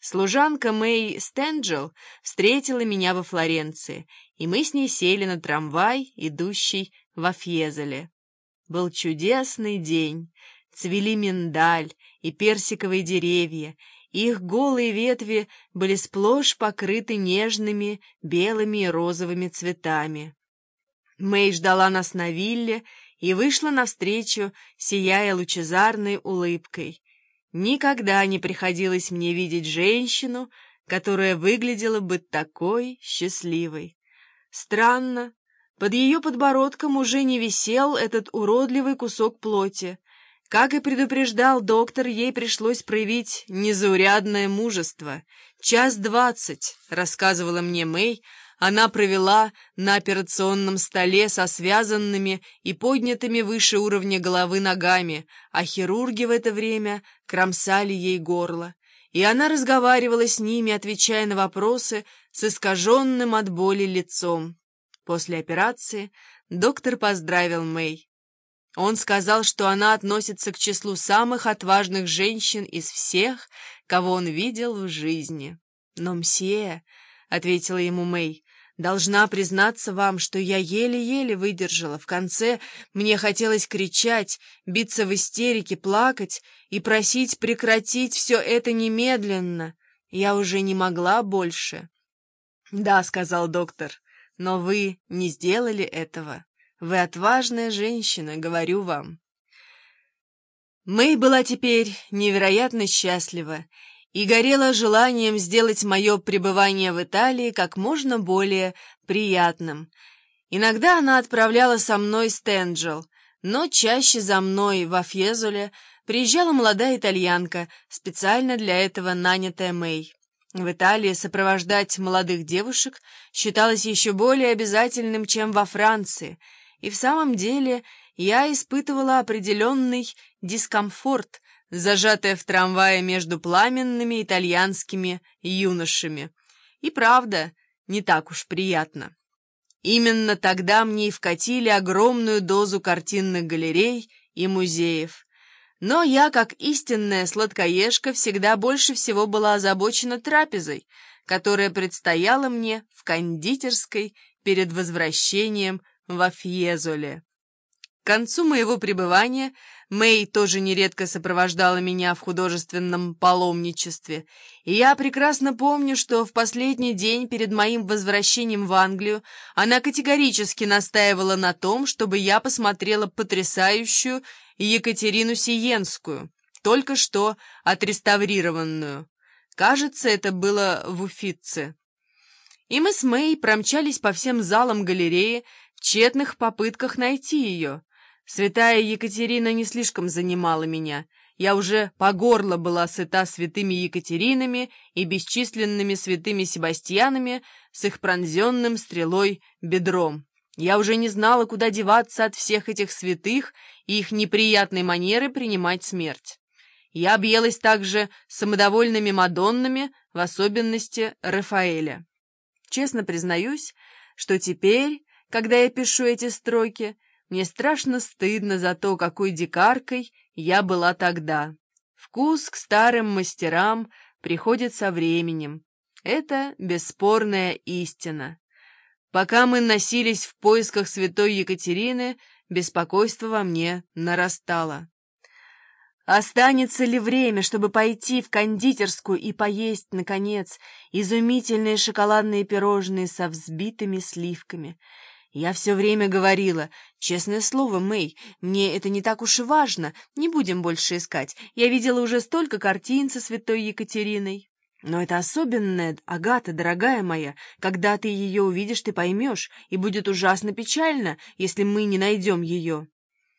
Служанка Мэй Стенджел встретила меня во Флоренции, и мы с ней сели на трамвай, идущий во Фьезеле. Был чудесный день. Цвели миндаль и персиковые деревья, их голые ветви были сплошь покрыты нежными белыми и розовыми цветами. Мэй ждала нас на вилле и вышла навстречу, сияя лучезарной улыбкой. Никогда не приходилось мне видеть женщину, которая выглядела бы такой счастливой. Странно, под ее подбородком уже не висел этот уродливый кусок плоти. Как и предупреждал доктор, ей пришлось проявить незаурядное мужество. «Час двадцать», — рассказывала мне Мэй, она провела на операционном столе со связанными и поднятыми выше уровня головы ногами, а хирурги в это время кромсали ей горло. И она разговаривала с ними, отвечая на вопросы с искаженным от боли лицом. После операции доктор поздравил Мэй. Он сказал, что она относится к числу самых отважных женщин из всех, кого он видел в жизни. «Но, мсье», — ответила ему Мэй, — «должна признаться вам, что я еле-еле выдержала. В конце мне хотелось кричать, биться в истерике, плакать и просить прекратить все это немедленно. Я уже не могла больше». «Да», — сказал доктор, — «но вы не сделали этого». Вы отважная женщина, говорю вам. Мэй была теперь невероятно счастлива и горела желанием сделать мое пребывание в Италии как можно более приятным. Иногда она отправляла со мной Стенджел, но чаще за мной во Фьезуле приезжала молодая итальянка, специально для этого нанятая Мэй. В Италии сопровождать молодых девушек считалось еще более обязательным, чем во Франции — и в самом деле я испытывала определенный дискомфорт, зажатая в трамвае между пламенными итальянскими юношами. И правда, не так уж приятно. Именно тогда мне и вкатили огромную дозу картинных галерей и музеев. Но я, как истинная сладкоежка, всегда больше всего была озабочена трапезой, которая предстояла мне в кондитерской перед возвращением во Фьезоле. К концу моего пребывания Мэй тоже нередко сопровождала меня в художественном паломничестве, и я прекрасно помню, что в последний день перед моим возвращением в Англию она категорически настаивала на том, чтобы я посмотрела потрясающую Екатерину Сиенскую, только что отреставрированную. Кажется, это было в Уфице. И мы с Мэй промчались по всем залам галереи, в тщетных попытках найти ее. Святая Екатерина не слишком занимала меня. Я уже по горло была сыта святыми Екатеринами и бесчисленными святыми Себастьянами с их пронзенным стрелой бедром. Я уже не знала, куда деваться от всех этих святых и их неприятной манеры принимать смерть. Я объелась также самодовольными Мадоннами, в особенности Рафаэля. Честно признаюсь, что теперь когда я пишу эти строки, мне страшно стыдно за то, какой дикаркой я была тогда. Вкус к старым мастерам приходит со временем. Это бесспорная истина. Пока мы носились в поисках святой Екатерины, беспокойство во мне нарастало. Останется ли время, чтобы пойти в кондитерскую и поесть, наконец, изумительные шоколадные пирожные со взбитыми сливками — я все время говорила, честное слово, Мэй, мне это не так уж и важно, не будем больше искать. Я видела уже столько картин со святой Екатериной. Но это особенная, Агата, дорогая моя, когда ты ее увидишь, ты поймешь, и будет ужасно печально, если мы не найдем ее.